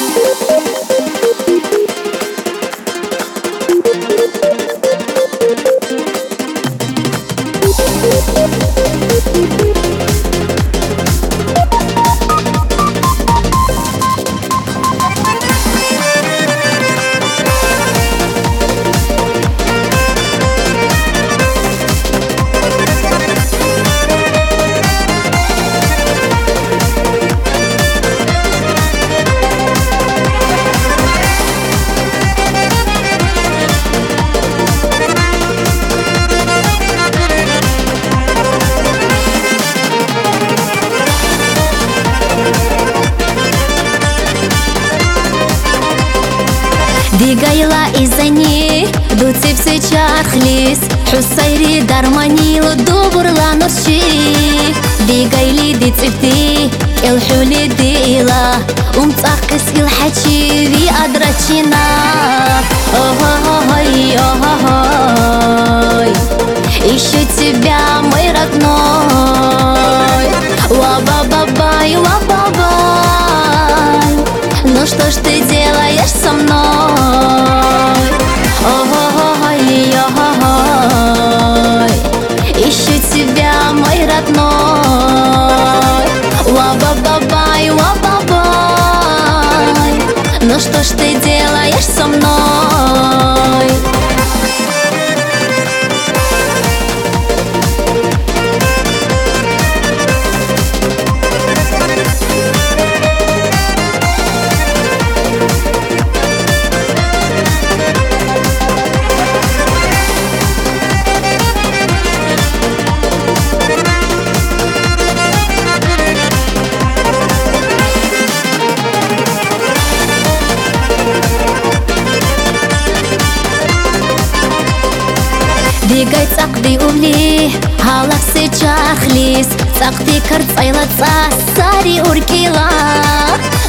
you бігайла і за ній дуці все чахліс Хусайрі дарманіло добурла норші Бігайлі ді цифти Елхулі діла Умцах кис ілхачіві адрачина Ой, ой, ой Ищу тебя, мой родной? Что ж ты делаешь со мной? Ой-ой-ой Ищу тебя, мой родной Ва-ба-ба-бай, ва-ба-бай Ну что ж ты делаешь со мной? Двигай цақди увли, халақсы чахлис. Цақди карт цайлаца, сари уркила.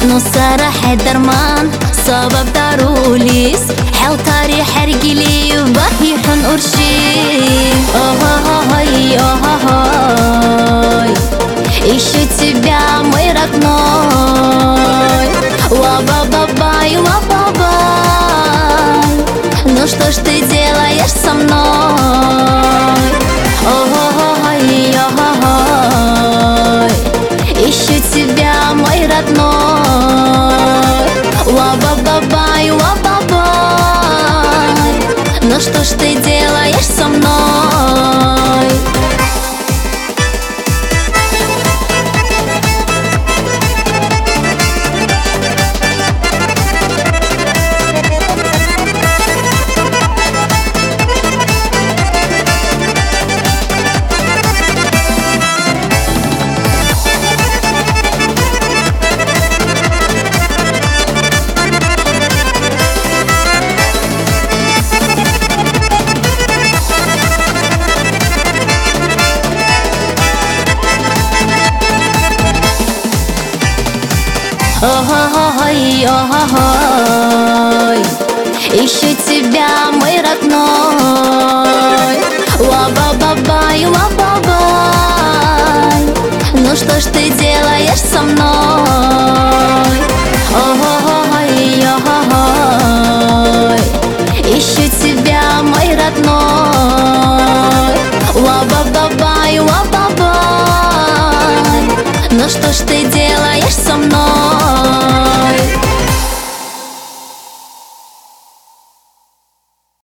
Ну сара дарман, сабаб дарулис. Хел хергили, вахи хун урши. Ой, ой, Ищу тебя, мой родной. Ва-ба-ба-бай, ва-ба-бай Ну что ж ты делаешь со мной? Что ж ты делаешь со мной? Ой, ой, Ищу тебя, мой родной. Ва-ба-ба-бай, ва-ба-бай Ну что ж ты делаешь со мной? что ж ты делаешь со мной?